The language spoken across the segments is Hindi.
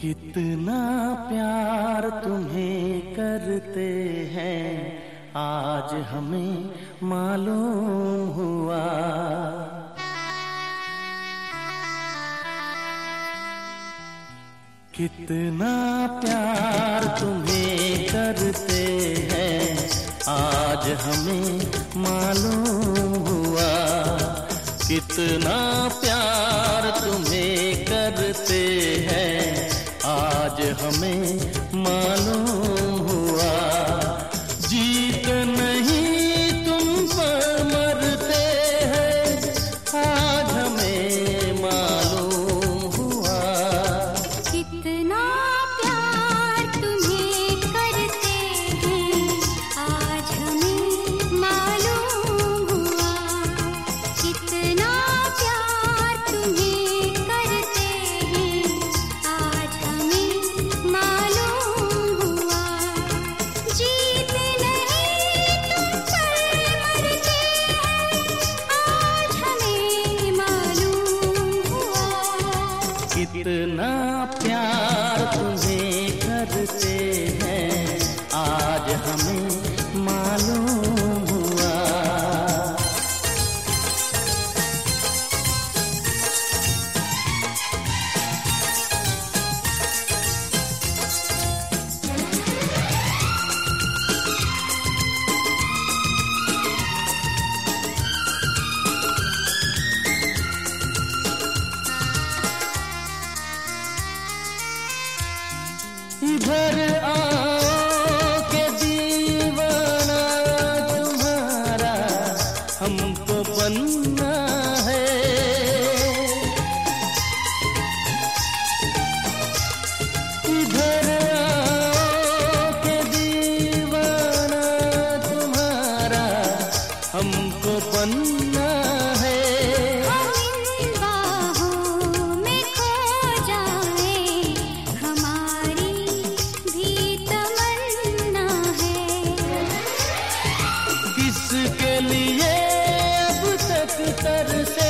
कितना प्यार तुम्हें करते हैं, आज हमें मालूम हुआ। कितना प्यार तुम्हें करते हैं, आज हमें मालूम हुआ। कितना प्यार में मानो इधर आओ के दीवाना तुम्हारा हमको बनना है। इधर आओ के दीवाना तुम्हारा हमको बनना तरसे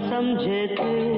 समझे थे